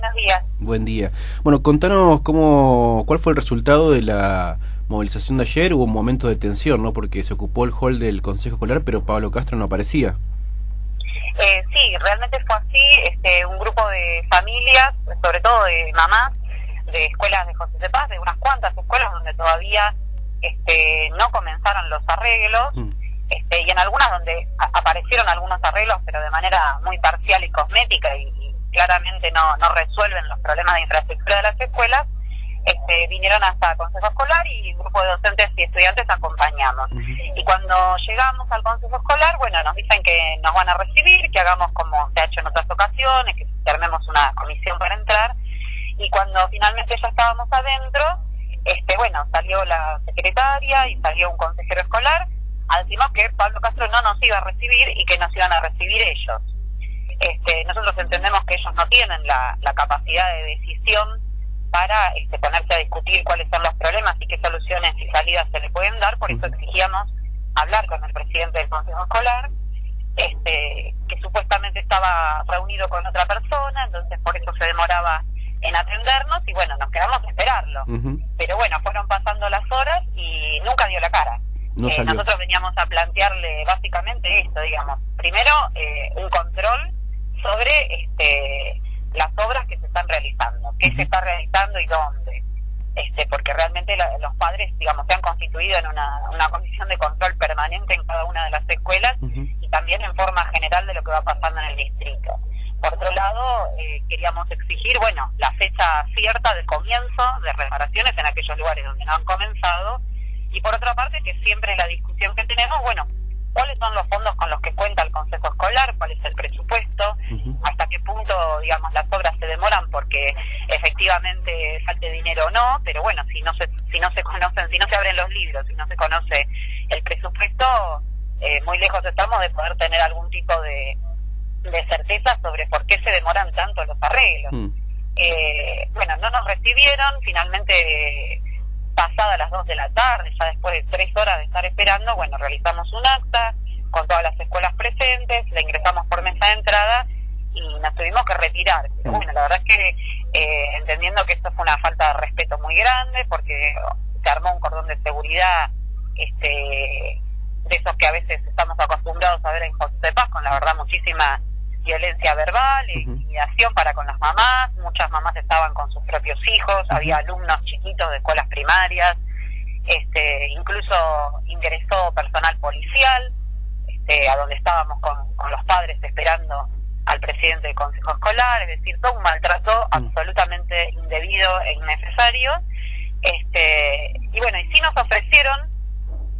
buenos días. Buen día. Bueno, contanos cómo, cuál fue el resultado de la movilización de ayer. Hubo un momento de tensión, ¿no? Porque se ocupó el hall del Consejo Escolar, pero Pablo Castro no aparecía. Eh, sí, realmente fue así. Este, un grupo de familias, sobre todo de mamás, de escuelas de José de Paz, de unas cuantas escuelas donde todavía este, no comenzaron los arreglos, mm. este, y en algunas donde aparecieron algunos arreglos, pero de manera muy parcial y cosmética, y, claramente no, no resuelven los problemas de infraestructura de las escuelas, este, vinieron hasta el Consejo Escolar y un grupo de docentes y estudiantes acompañamos. Y cuando llegamos al Consejo Escolar, bueno, nos dicen que nos van a recibir, que hagamos como se ha hecho en otras ocasiones, que armemos una comisión para entrar. Y cuando finalmente ya estábamos adentro, este, bueno, salió la secretaria y salió un consejero escolar a decirnos que Pablo Castro no nos iba a recibir y que nos iban a recibir ellos. Este, nosotros entendemos que ellos no tienen la, capacidad de decisión para este, ponerse a discutir cuáles son los problemas y qué soluciones y salidas se le pueden dar, por eso exigíamos hablar con el presidente del Consejo Escolar, este, que supuestamente estaba reunido con otra persona, entonces por eso se demoraba en atendernos y bueno, nos quedamos a esperarlo. Pero bueno, fueron pasando las horas y nunca dio la cara. Eh, nosotros veníamos a plantearle básicamente esto, digamos. Primero, eh, un control sobre este, las obras que se están realizando, qué se está realizando y dónde. Este, porque realmente los padres, digamos, se han constituido en una, una condición de control permanente en cada una de las escuelas y también en forma general de lo que va pasando en el distrito. Por otro lado, eh, queríamos exigir, bueno, la fecha cierta de comienzo de reparaciones en aquellos lugares donde no han comenzado. Y por otra parte, que siempre la discusión que tenemos, bueno, cuáles son los fondos con los que cuenta el Consejo Escolar, cuál es el presupuesto, hasta qué punto, digamos, las obras se demoran porque efectivamente falte dinero o no, pero bueno, si no se, si no se conocen, si no se abren los libros, si no se conoce el presupuesto, eh, muy lejos estamos de poder tener algún tipo de de certeza sobre por qué se demoran tanto los arreglos. Mm. Eh, bueno, no nos recibieron, finalmente pasada las 2 de la tarde, ya después de tres horas de estar esperando, bueno, realizamos un acta con todas las escuelas presentes, la ingresamos por mesa de entrada y nos tuvimos que retirar. Pero mm. bueno, la verdad es que eh, entendiendo que esto fue una falta de respeto muy grande porque se armó un cordón de seguridad este de esos que a veces estamos acostumbrados a ver en José Paz, con la verdad muchísima violencia verbal, e intimidación para con las mamás, muchas mamás estaban con sus propios hijos, había alumnos chiquitos de escuelas primarias, este, incluso ingresó personal policial, este, a donde estábamos con, con los padres esperando al presidente del Consejo Escolar, es decir, todo un maltrato absolutamente indebido e innecesario. Este, y bueno, y sí nos ofrecieron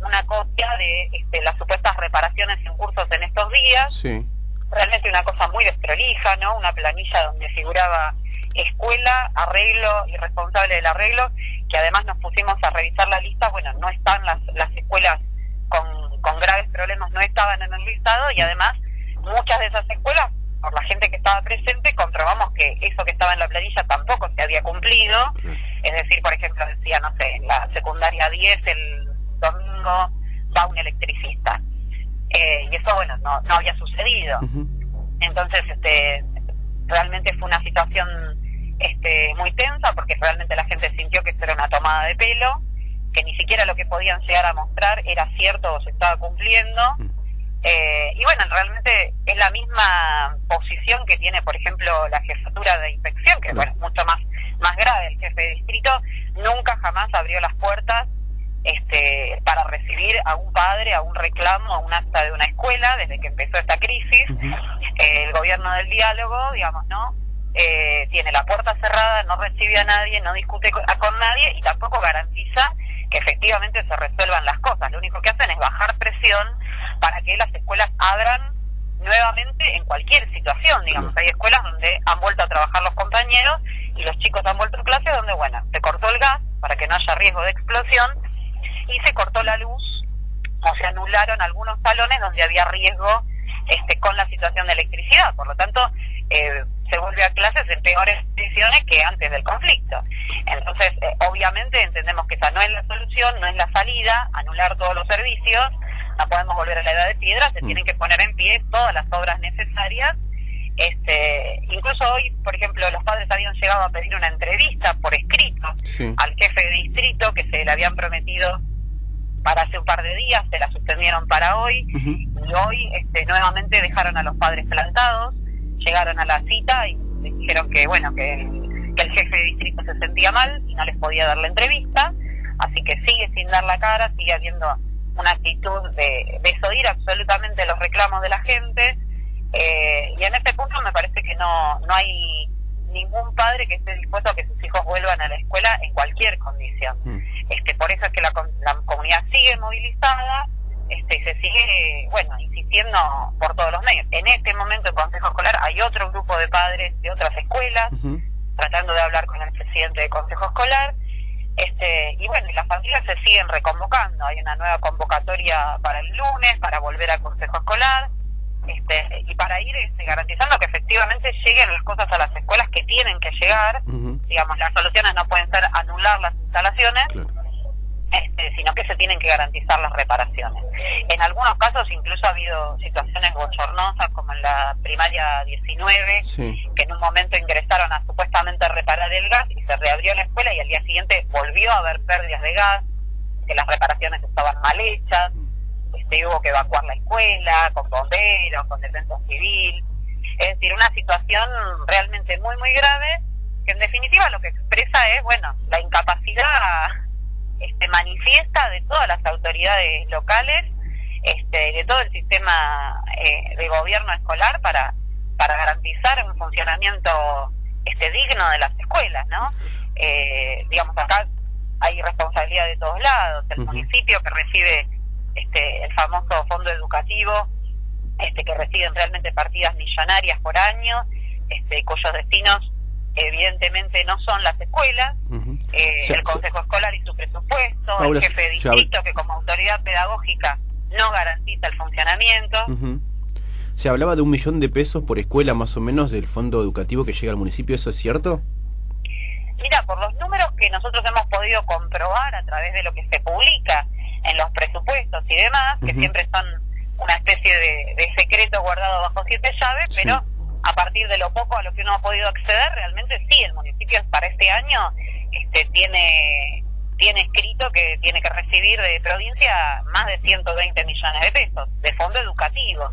una copia de este, las supuestas reparaciones en cursos en estos días. Sí realmente una cosa muy desprolija, ¿no? Una planilla donde figuraba escuela, arreglo y responsable del arreglo, que además nos pusimos a revisar la lista, bueno, no están las, las escuelas con, con graves problemas, no estaban en el listado y además muchas de esas escuelas, por la gente que estaba presente, comprobamos que eso que estaba en la planilla tampoco se había cumplido, es decir, por ejemplo, decía, no sé, en la secundaria 10 el domingo va un electricista bueno, no, no había sucedido. Entonces, este, realmente fue una situación este, muy tensa porque realmente la gente sintió que esto era una tomada de pelo, que ni siquiera lo que podían llegar a mostrar era cierto o se estaba cumpliendo. Eh, y bueno, realmente es la misma posición que tiene, por ejemplo, la jefatura de inspección, que bueno, es mucho más, más grave. El jefe de distrito nunca jamás abrió las puertas este, para recibir a un padre, a un reclamo, a un acta de una escuela desde que empezó esta crisis. el gobierno del diálogo, digamos, ¿no? Eh, tiene la puerta cerrada, no recibe a nadie, no discute con, nadie y tampoco garantiza que efectivamente se resuelvan las cosas. Lo único que hacen es bajar presión para que las escuelas abran nuevamente en cualquier situación, digamos. Hay escuelas donde han vuelto a trabajar los compañeros y los chicos han vuelto a clase donde, bueno, se cortó el gas para que no haya riesgo de explosión y se cortó la luz o se anularon algunos salones donde había riesgo este, con la situación de electricidad. Por lo tanto, eh, se vuelve a clases en peores condiciones que antes del conflicto. Entonces, eh, obviamente entendemos que esa no es la solución, no es la salida, anular todos los servicios, no podemos volver a la edad de piedra, se mm. tienen que poner en pie todas las obras necesarias. Este, incluso hoy, por ejemplo, los padres habían pedir una entrevista por escrito al jefe de distrito que se le habían prometido para hace un par de días, se la suspendieron para hoy y hoy este, nuevamente dejaron a los padres plantados, llegaron a la cita y dijeron que bueno que el, que el jefe de distrito se sentía mal y no les podía dar la entrevista, así que sigue sin dar la cara, sigue habiendo una actitud de desoír absolutamente los reclamos de la gente eh, y en este punto me parece que no, no hay ningún padre que esté dispuesto a que sus hijos vuelvan a la escuela en cualquier condición. Mm. Este, por eso es que la, la comunidad sigue movilizada este, y se sigue, bueno, insistiendo por todos los medios. En este momento el Consejo Escolar hay otro grupo de padres de otras escuelas tratando de hablar con el presidente del Consejo Escolar. Este, y bueno, y las familias se siguen reconvocando. Hay una nueva convocatoria para el lunes para volver al Consejo Escolar. Este, y para ir este, garantizando que efectivamente lleguen las cosas a las escuelas que tienen que llegar, digamos, las soluciones no pueden ser anular las instalaciones, este, sino que se tienen que garantizar las reparaciones. En algunos casos incluso ha habido situaciones bochornosas, como en la primaria 19, que en un momento ingresaron a supuestamente reparar el gas y se reabrió la escuela y al día siguiente volvió a haber pérdidas de gas, que las reparaciones estaban mal hechas este, hubo que evacuar la escuela, con bomberos, con defensa civil. Es decir, una situación realmente muy, muy grave, que en definitiva lo que expresa es, bueno, la incapacidad este, manifiesta de todas las autoridades locales, este, de todo el sistema eh, de gobierno escolar para, para garantizar un funcionamiento este, digno de las escuelas, ¿no? Eh, digamos, acá hay responsabilidad de todos lados, el municipio que recibe este, el famoso fondo educativo, este, que reciben realmente partidas millonarias por año, este, cuyos destinos evidentemente no son las escuelas, eh, el Consejo Escolar y su presupuesto, el jefe de distrito que como autoridad pedagógica no garantiza el funcionamiento. Se hablaba de un millón de pesos por escuela más o menos del fondo educativo que llega al municipio, ¿eso es cierto? Mira, por los números que nosotros hemos podido comprobar a través de lo que se publica en los presupuestos y demás, que siempre son una especie de, secreto guardado bajo siete llaves, pero a partir de lo poco a lo que uno ha podido acceder, realmente sí, el municipio para este año este, tiene tiene escrito que tiene que recibir de provincia más de 120 millones de pesos de fondo educativo.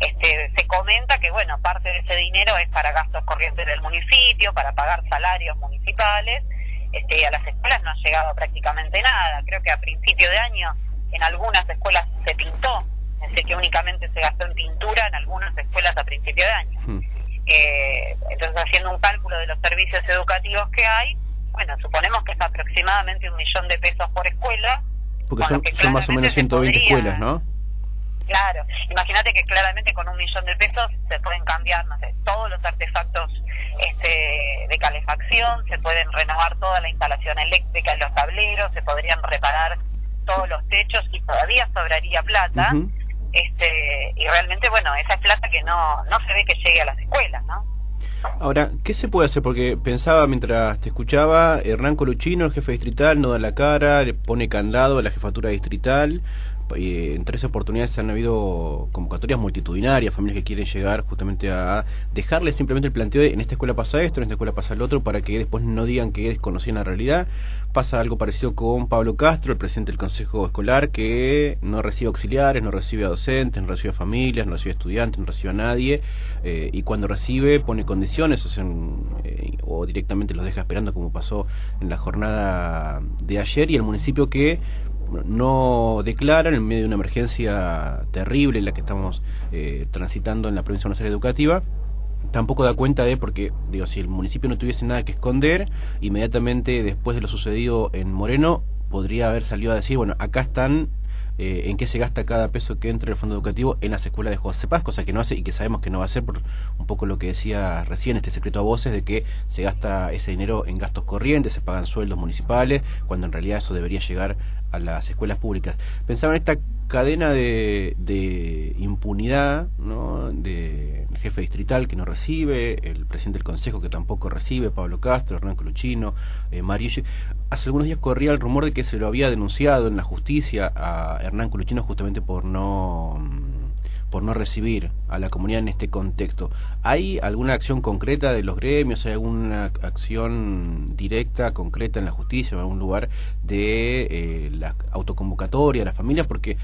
Este, se comenta que, bueno, parte de ese dinero es para gastos corrientes del municipio, para pagar salarios municipales, este, a las escuelas no ha llegado prácticamente nada. Creo que a principio de año en algunas escuelas se pintó, sé que únicamente se gastó en pintura en algunas escuelas a principio de año. Hmm. Eh, entonces, haciendo un cálculo de los servicios educativos que hay, bueno, suponemos que es aproximadamente un millón de pesos por escuela. Porque son, son más o menos 120 escuelas, ¿no? Claro, imagínate que claramente con un millón de pesos se pueden cambiar, no sé, todos los artefactos este, de calefacción, se pueden renovar toda la instalación eléctrica en los tableros, se podrían reparar todos los techos y todavía sobraría plata. Este, y realmente, bueno, esa es plata que no, no se ve que llegue a las escuelas, ¿no? Ahora, ¿qué se puede hacer? Porque pensaba mientras te escuchaba, Hernán Coluchino, el jefe distrital, no da la cara, le pone candado a la jefatura distrital, eh, en tres oportunidades han habido convocatorias multitudinarias, familias que quieren llegar justamente a dejarles simplemente el planteo de en esta escuela pasa esto, en esta escuela pasa lo otro, para que después no digan que desconocían la realidad. Pasa algo parecido con Pablo Castro, el presidente del Consejo Escolar, que no recibe auxiliares, no recibe a docentes, no recibe a familias, no recibe a estudiantes, no recibe a nadie, eh, y cuando recibe pone condiciones o, eh, o directamente los deja esperando como pasó en la jornada de ayer, y el municipio que no declaran en medio de una emergencia terrible en la que estamos eh, transitando en la provincia de Buenos Educativa, tampoco da cuenta de, porque digo, si el municipio no tuviese nada que esconder, inmediatamente después de lo sucedido en Moreno, podría haber salido a decir, bueno, acá están eh, en qué se gasta cada peso que entra el fondo educativo en las escuelas de José Paz, cosa que no hace y que sabemos que no va a hacer por un poco lo que decía recién, este secreto a voces de que se gasta ese dinero en gastos corrientes, se pagan sueldos municipales, cuando en realidad eso debería llegar a las escuelas públicas. Pensaba en esta cadena de, de impunidad, ¿no? De jefe distrital que no recibe, el presidente del consejo que tampoco recibe, Pablo Castro, Hernán Coluchino, eh, Mario. Hace algunos días corría el rumor de que se lo había denunciado en la justicia a Hernán Coluchino justamente por no por no recibir a la comunidad en este contexto. ¿Hay alguna acción concreta de los gremios? ¿Hay alguna acción directa, concreta en la justicia, en algún lugar, de eh, la autoconvocatoria a las familias? Porque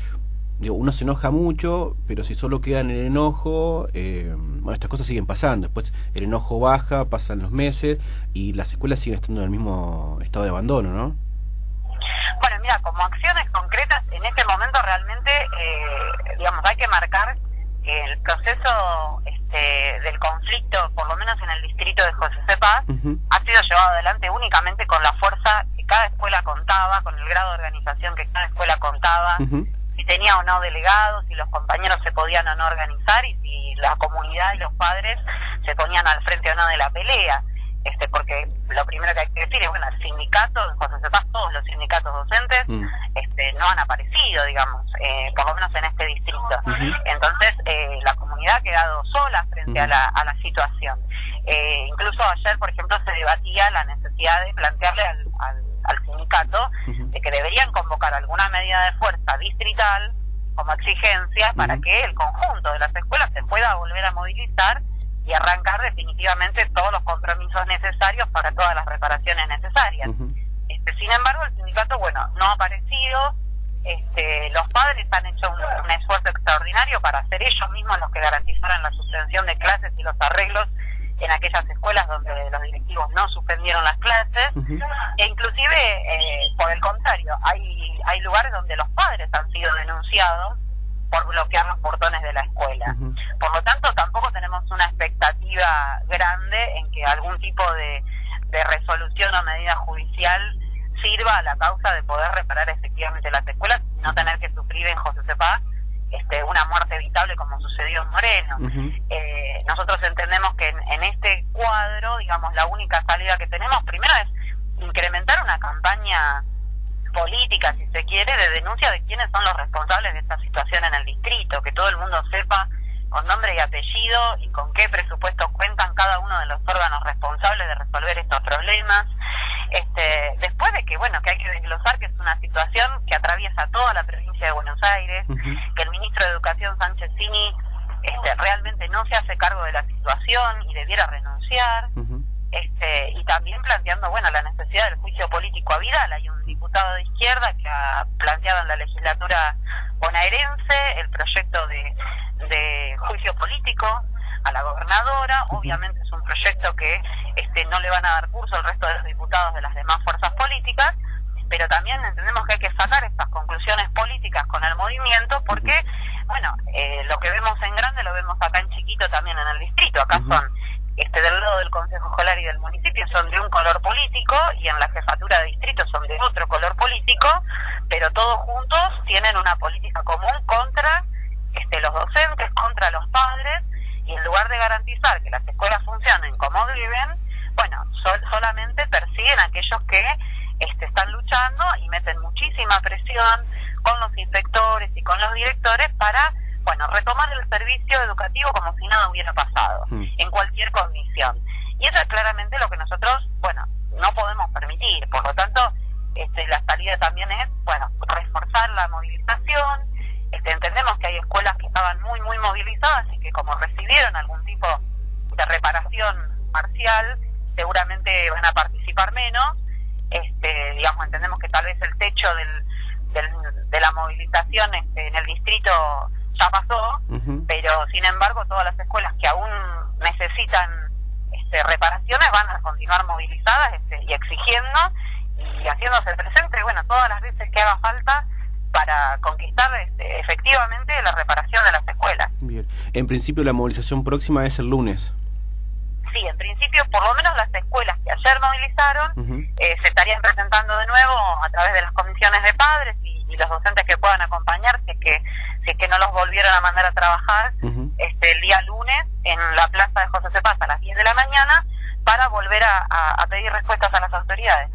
digo, uno se enoja mucho, pero si solo queda en el enojo, eh, bueno, estas cosas siguen pasando. Después el enojo baja, pasan los meses y las escuelas siguen estando en el mismo estado de abandono, ¿no? Bueno, mira, como acciones concretas, en este momento realmente, eh, digamos, hay que marcar que el proceso este, del conflicto, por lo menos en el distrito de José Cepaz, ha sido llevado adelante únicamente con la fuerza que cada escuela contaba, con el grado de organización que cada escuela contaba, si tenía o no delegados, si los compañeros se podían o no organizar y si la comunidad y los padres se ponían al frente o no de la pelea este porque lo primero que hay que decir es, bueno, el sindicato, José Cepaz, todos los sindicatos docentes mm. este, no han aparecido, digamos, eh, por lo menos en este distrito. Entonces, eh, la comunidad ha quedado sola frente a, la, a la situación. Eh, incluso ayer, por ejemplo, se debatía la necesidad de plantearle al, al, sindicato de que deberían convocar alguna medida de fuerza distrital como exigencia para que el conjunto de las escuelas se pueda volver a movilizar y arrancar definitivamente todos los compromisos necesarios para todas las reparaciones necesarias. este, sin embargo, el sindicato, bueno, no ha aparecido, este, los padres han hecho un, esfuerzo extraordinario para ser ellos mismos los que garantizaran la suspensión de clases y los arreglos en aquellas escuelas donde los directivos no suspendieron las clases, e inclusive, eh, por el contrario, hay, hay lugares donde los padres han sido denunciados por bloquear los portones de la escuela. Por lo tanto, tampoco tenemos una expectativa grande en que algún tipo de, resolución o medida judicial sirva a la causa de poder reparar efectivamente las escuelas y no tener que sufrir en José Cepaz este, una muerte evitable como sucedió en Moreno. Eh, nosotros entendemos que en, en, este cuadro, digamos, la única salida que tenemos primero es incrementar una campaña política, si se quiere, de denuncia de quiénes son los responsables de esta situación en el distrito, que todo el mundo sepa con nombre y apellido y con qué presupuesto cuentan cada uno de los órganos responsables de resolver estos problemas. Este, después de que, bueno, que hay que desglosar que es una situación que atraviesa toda la provincia de Buenos Aires, que el ministro de Educación Sánchez Cini este, realmente no se hace cargo de la situación y debiera renunciar. Este, y también planteando bueno la necesidad del juicio político a Vidal. Hay un diputado de izquierda que ha planteado en la legislatura bonaerense el proyecto de, de juicio político a la gobernadora. Obviamente es un proyecto que este, no le van a dar curso al resto de los diputados de las demás fuerzas políticas, pero también entendemos que hay que sacar estas conclusiones políticas con el movimiento porque, bueno, eh, lo que vemos en grande lo vemos acá en chiquito también en el distrito. Acá son este, del lado del Consejo Escolar y del municipio son de un color político y en la jefatura de distrito son de otro color político, pero todos juntos tienen una política común contra este, los docentes, contra los padres, y en lugar de garantizar que las escuelas funcionen como deben, bueno, solamente persiguen a aquellos que este, están luchando y meten muchísima presión con los inspectores y con los directores para bueno, retomar el servicio educativo como si nada hubiera pasado, mm. en cualquier condición. Y eso es claramente lo que nosotros, bueno, no podemos permitir. Por lo tanto, este, la salida también es, bueno, reforzar la movilización. Este, entendemos que hay escuelas que estaban muy, muy movilizadas y que como recibieron algún tipo de reparación parcial, seguramente van a participar menos. Este, digamos, entendemos que tal vez el techo del, de la movilización este, en el distrito ya pasó, pero sin embargo todas las escuelas que aún necesitan este, reparaciones van a continuar movilizadas este, y exigiendo y haciéndose presente, bueno, todas las veces que haga falta para conquistar este, efectivamente la reparación de las escuelas. Bien. En principio la movilización próxima es el lunes. Sí, en principio por lo menos las escuelas que ayer movilizaron eh, se estarían presentando de nuevo a través de las comisiones de padres y, los docentes que puedan acompañar, si es que si es que no los volvieron a mandar a trabajar este, el día lunes en la plaza de José Cepaz a las 10 de la mañana para volver a, a pedir respuestas a las autoridades.